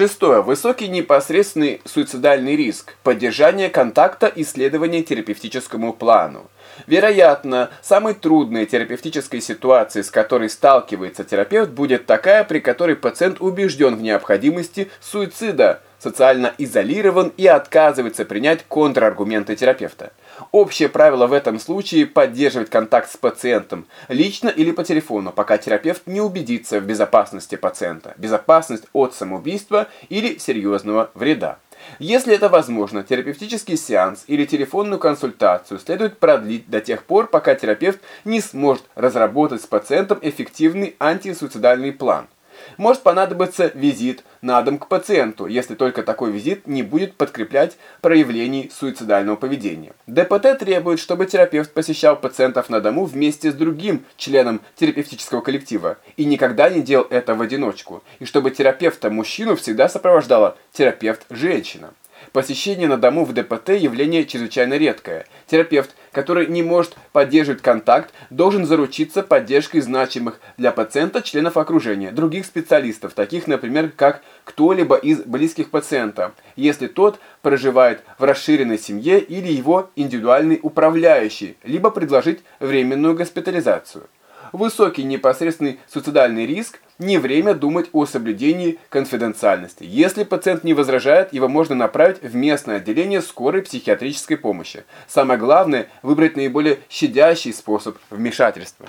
Шестое. Высокий непосредственный суицидальный риск. Поддержание контакта исследования терапевтическому плану. Вероятно, самой трудной терапевтической ситуацией, с которой сталкивается терапевт, будет такая, при которой пациент убежден в необходимости суицида, социально изолирован и отказывается принять контраргументы терапевта. Общее правило в этом случае – поддерживать контакт с пациентом, лично или по телефону, пока терапевт не убедится в безопасности пациента, безопасность от самоубийства или серьезного вреда. Если это возможно, терапевтический сеанс или телефонную консультацию следует продлить до тех пор, пока терапевт не сможет разработать с пациентом эффективный антисуицидальный план. Может понадобиться визит на дом к пациенту, если только такой визит не будет подкреплять проявлений суицидального поведения. ДПТ требует, чтобы терапевт посещал пациентов на дому вместе с другим членом терапевтического коллектива и никогда не делал это в одиночку, и чтобы терапевта-мужчину всегда сопровождала терапевт-женщина. Посещение на дому в ДПТ явление чрезвычайно редкое. Терапевт, который не может поддерживать контакт, должен заручиться поддержкой значимых для пациента членов окружения, других специалистов, таких, например, как кто-либо из близких пациента, если тот проживает в расширенной семье или его индивидуальный управляющий, либо предложить временную госпитализацию высокий непосредственный суицидальный риск, не время думать о соблюдении конфиденциальности. Если пациент не возражает, его можно направить в местное отделение скорой психиатрической помощи. Самое главное – выбрать наиболее щадящий способ вмешательства.